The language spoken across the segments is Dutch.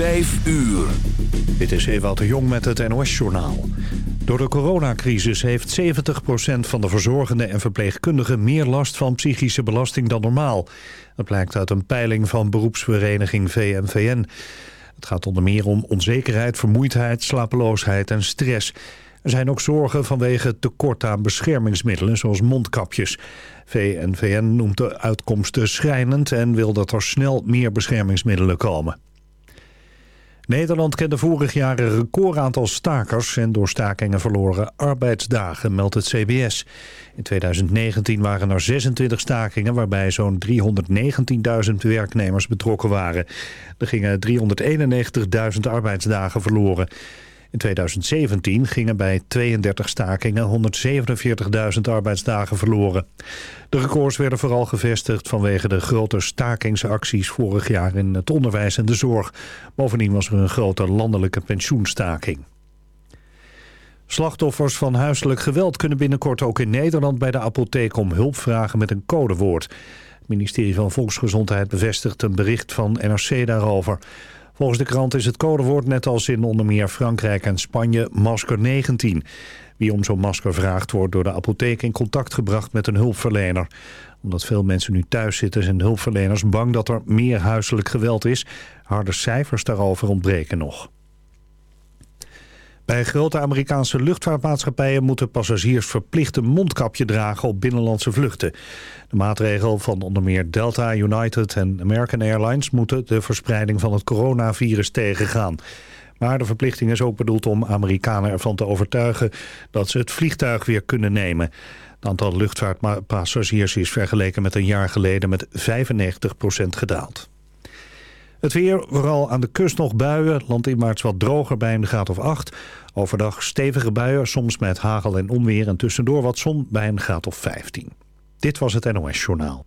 Vijf uur. Dit is Ewout de Jong met het NOS-journaal. Door de coronacrisis heeft 70% van de verzorgenden en verpleegkundigen... meer last van psychische belasting dan normaal. Dat blijkt uit een peiling van beroepsvereniging VMVN. Het gaat onder meer om onzekerheid, vermoeidheid, slapeloosheid en stress. Er zijn ook zorgen vanwege tekort aan beschermingsmiddelen, zoals mondkapjes. VNVN noemt de uitkomsten schrijnend en wil dat er snel meer beschermingsmiddelen komen. Nederland kende vorig jaar een recordaantal stakers en door stakingen verloren arbeidsdagen, meldt het CBS. In 2019 waren er 26 stakingen waarbij zo'n 319.000 werknemers betrokken waren. Er gingen 391.000 arbeidsdagen verloren. In 2017 gingen bij 32 stakingen 147.000 arbeidsdagen verloren. De records werden vooral gevestigd vanwege de grote stakingsacties vorig jaar in het onderwijs en de zorg. Bovendien was er een grote landelijke pensioenstaking. Slachtoffers van huiselijk geweld kunnen binnenkort ook in Nederland bij de apotheek om hulp vragen met een codewoord. Het ministerie van Volksgezondheid bevestigt een bericht van NRC daarover. Volgens de krant is het codewoord net als in onder meer Frankrijk en Spanje masker 19. Wie om zo'n masker vraagt wordt door de apotheek in contact gebracht met een hulpverlener. Omdat veel mensen nu thuis zitten zijn hulpverleners bang dat er meer huiselijk geweld is. Harde cijfers daarover ontbreken nog. Bij grote Amerikaanse luchtvaartmaatschappijen moeten passagiers verplicht een mondkapje dragen op binnenlandse vluchten. De maatregel van onder meer Delta, United en American Airlines moeten de verspreiding van het coronavirus tegengaan. Maar de verplichting is ook bedoeld om Amerikanen ervan te overtuigen dat ze het vliegtuig weer kunnen nemen. Het aantal luchtvaartpassagiers is vergeleken met een jaar geleden met 95% gedaald. Het weer, vooral aan de kust nog buien. Landinwaarts wat droger bij een graad of 8. Overdag stevige buien, soms met hagel en onweer. En tussendoor wat zon bij een graad of 15. Dit was het NOS Journaal.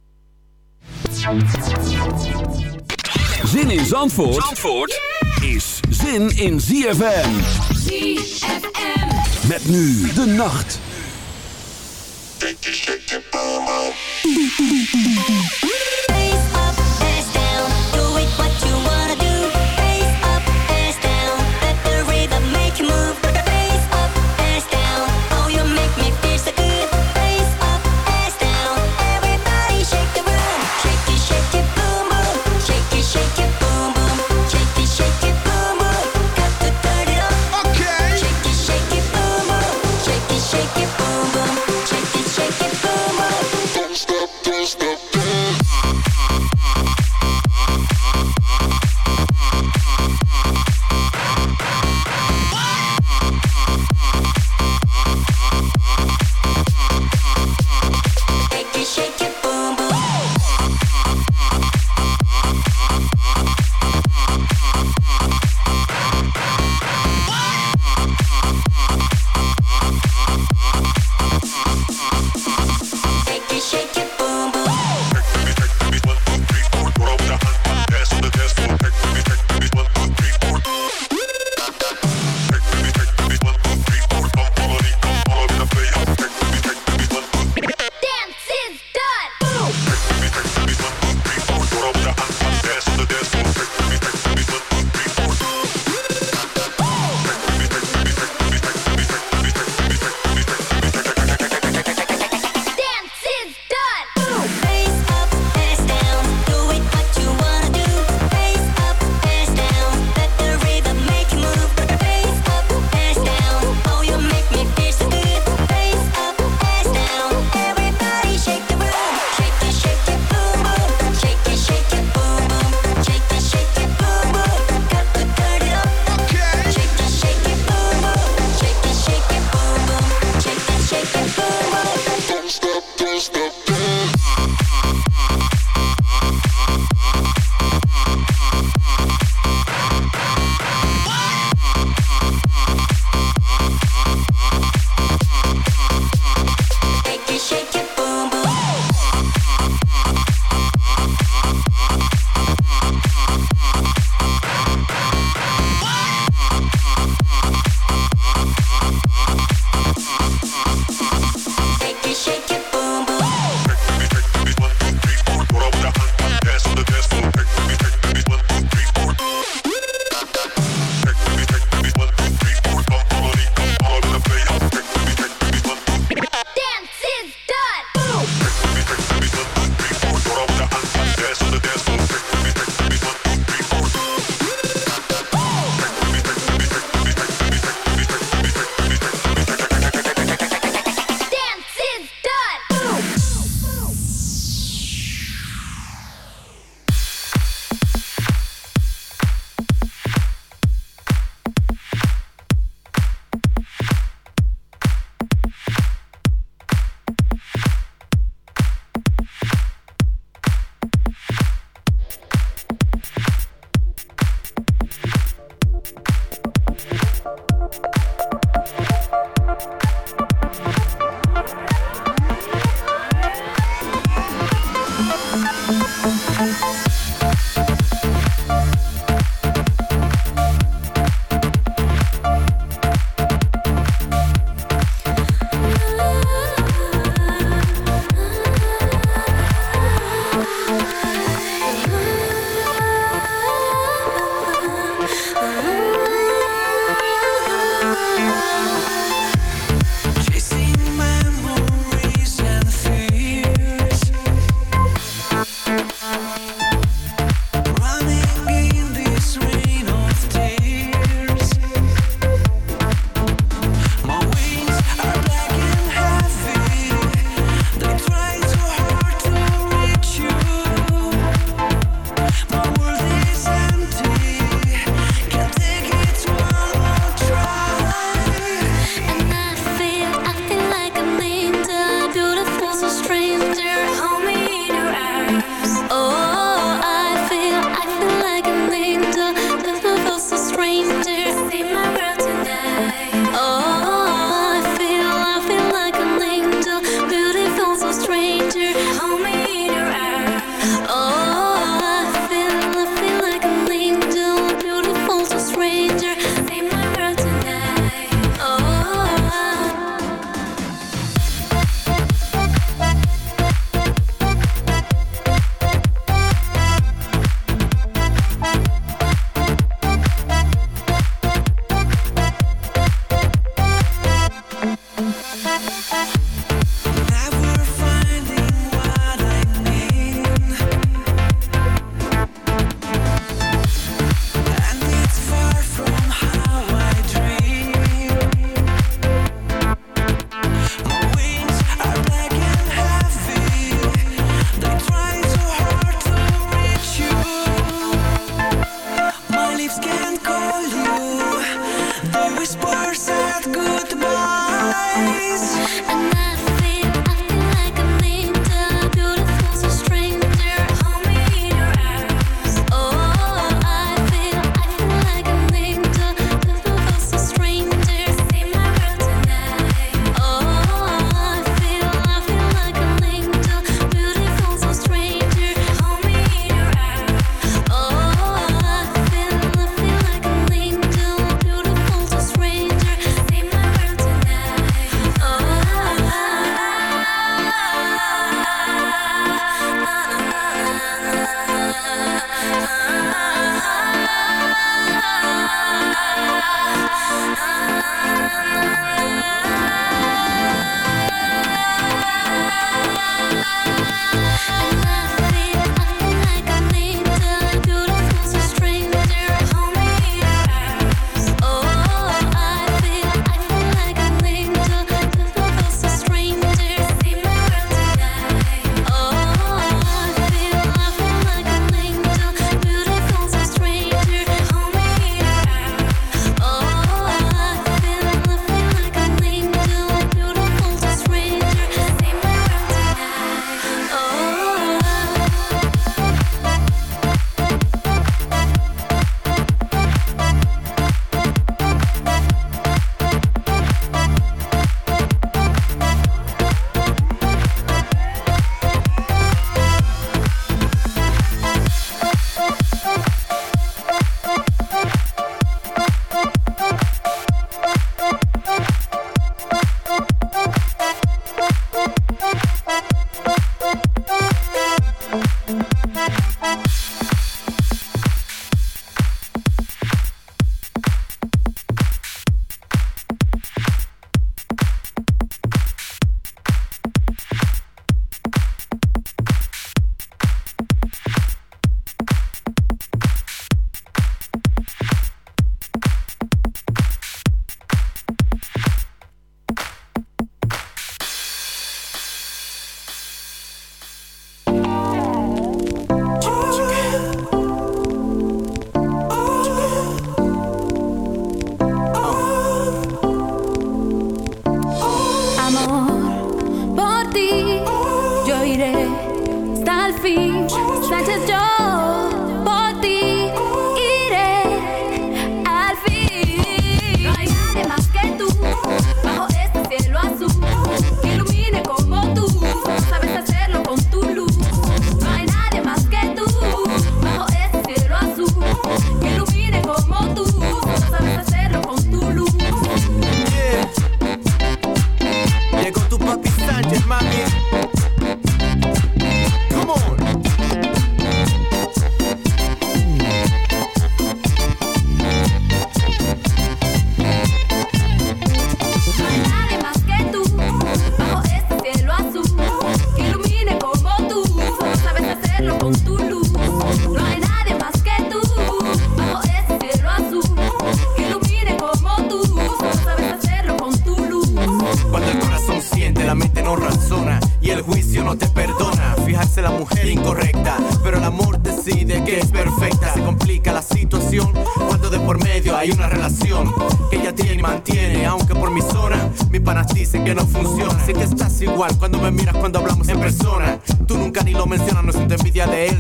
Zin in Zandvoort, Zandvoort is zin in ZFM. ZFM. Met nu de nacht.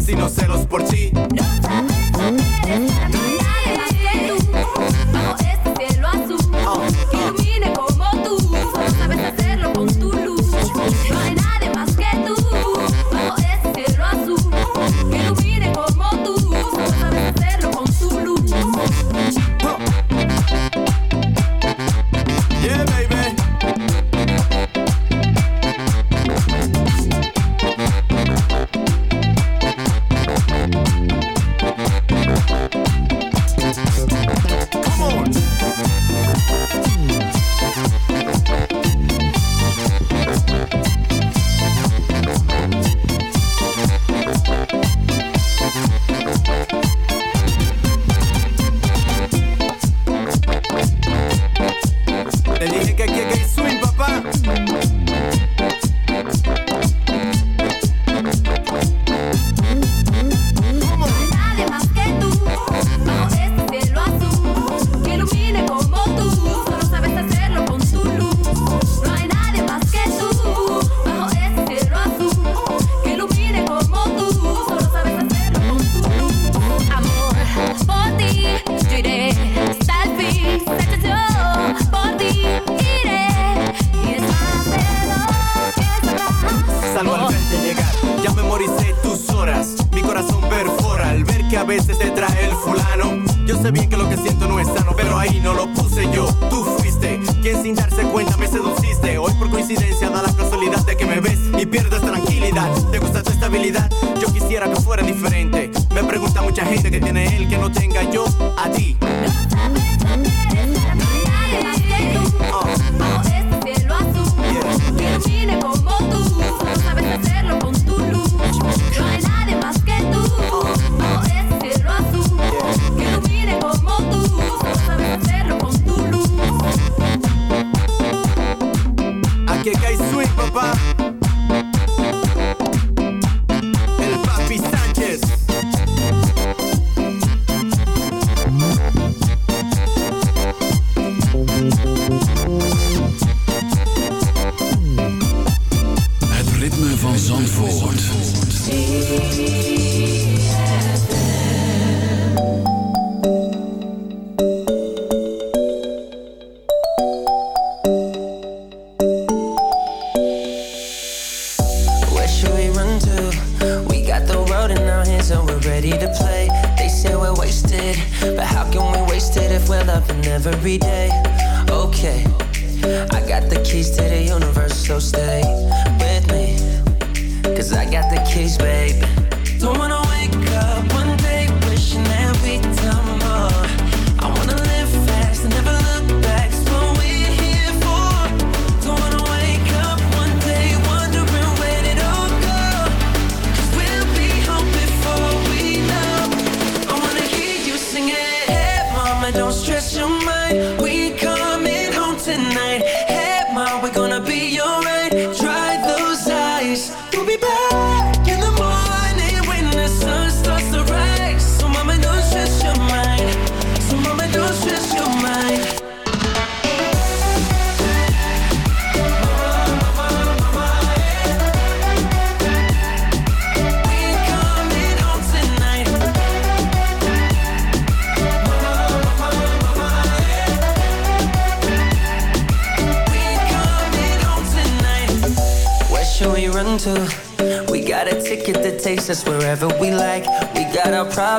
si no se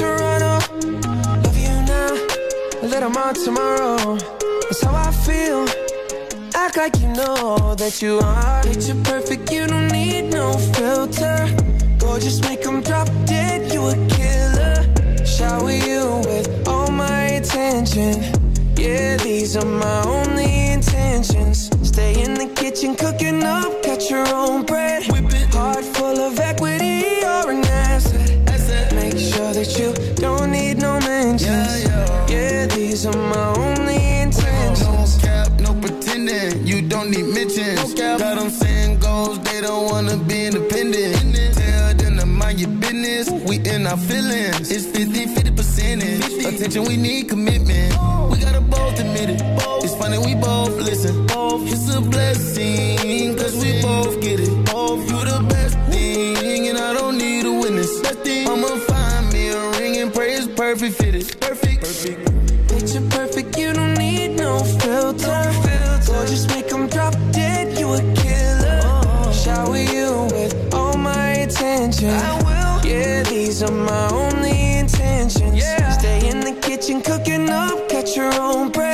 Toronto. Love you now, a little more tomorrow. That's how I feel. Act like you know that you are Picture perfect, you don't need no filter. Gorgeous, make them drop dead, you a killer. Shower you with all my attention. Yeah, these are my only intentions. Stay in the kitchen, cooking up, cut your own bread. Heart full of equity, you're are my only intentions pretending. You don't need mentions. Got them saying goals, they don't wanna be independent. Tell them to mind your business. We in our feelings. It's 50 50 percentage. Attention, we need commitment. We gotta both admit it. It's funny, we both listen. It's a blessing, cause we both get it. Filter just make them drop dead, you a killer. Shower you with all my attention. I will. Yeah, these are my only intentions. Yeah. Stay in the kitchen cooking up, catch your own bread.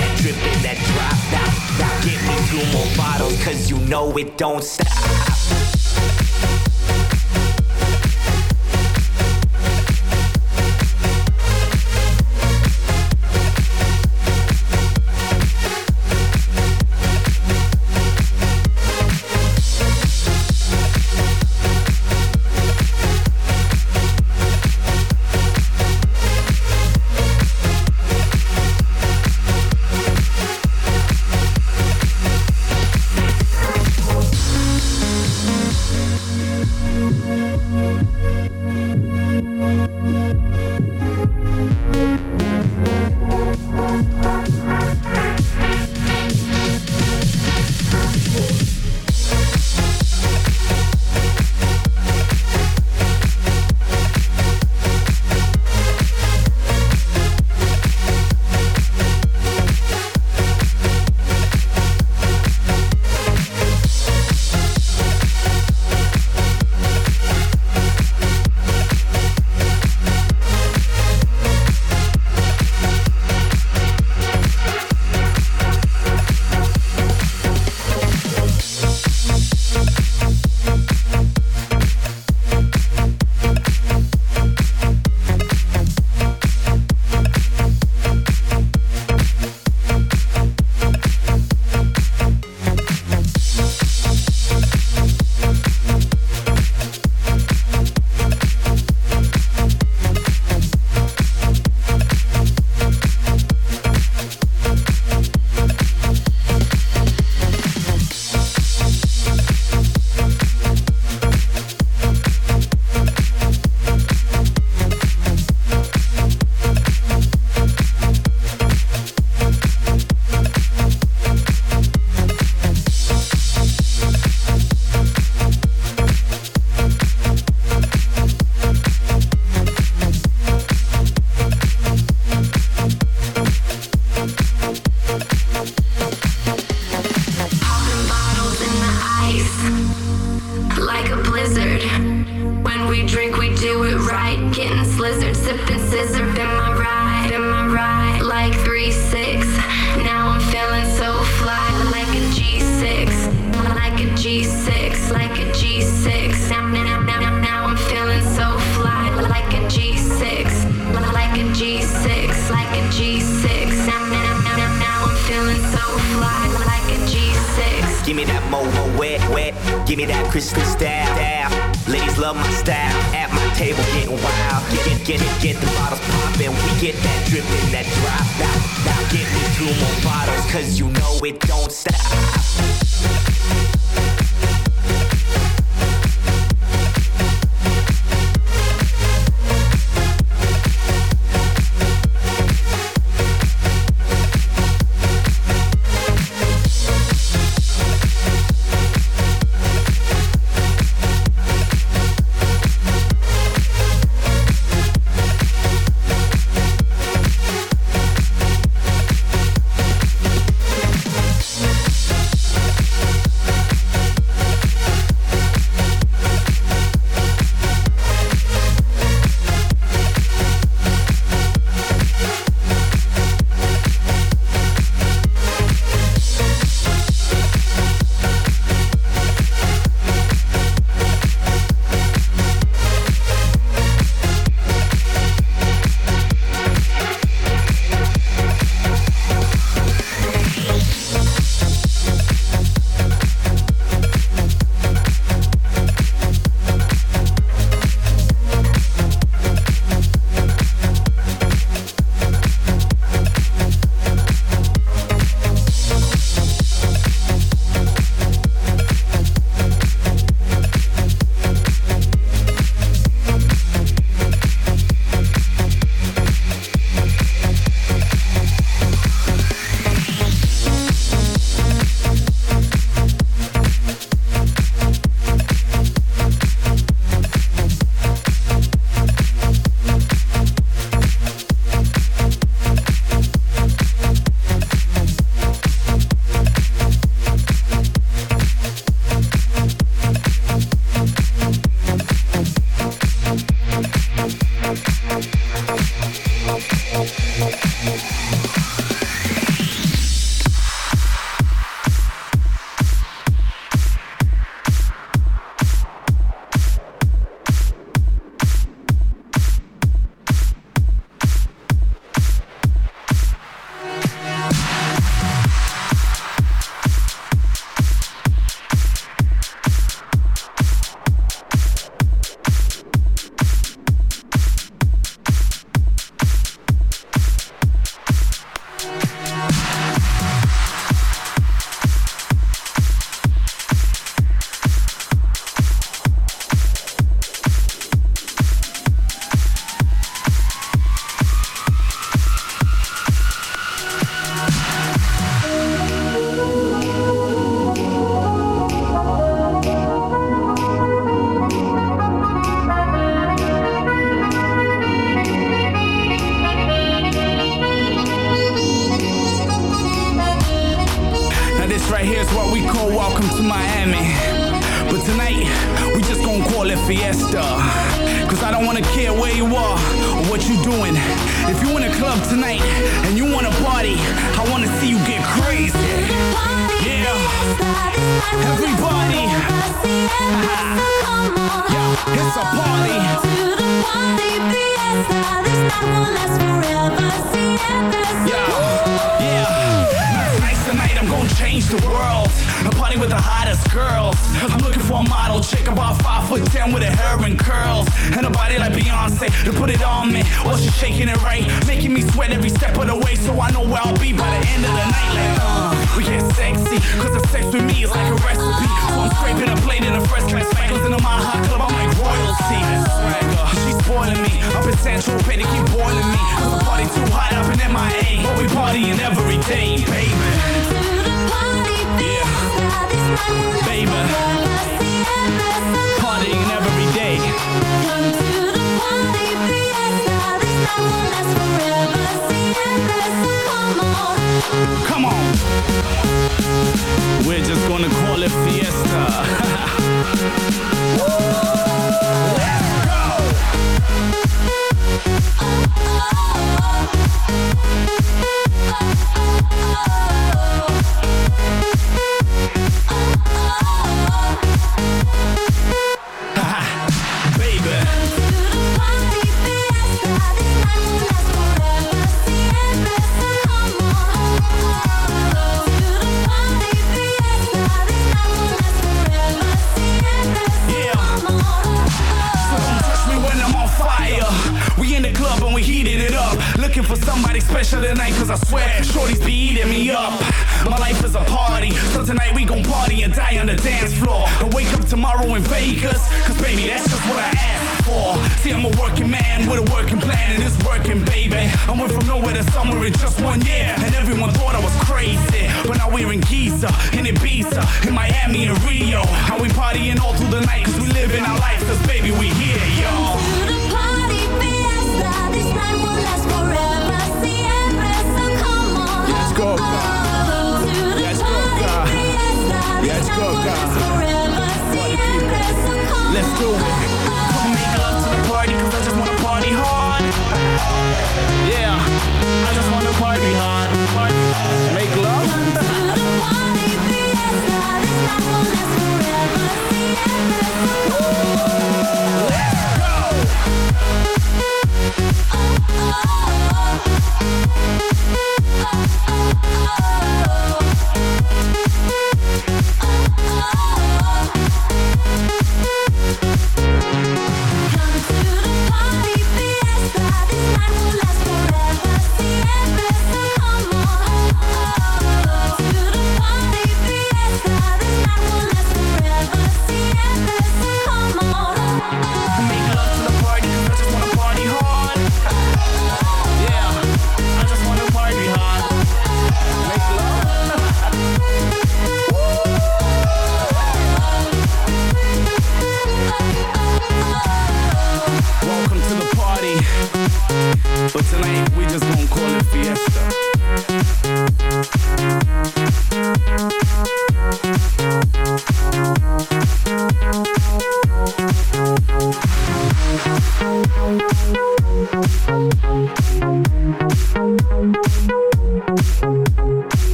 that dripping, that drop out. Get me two more bottles, cause you know it don't stop.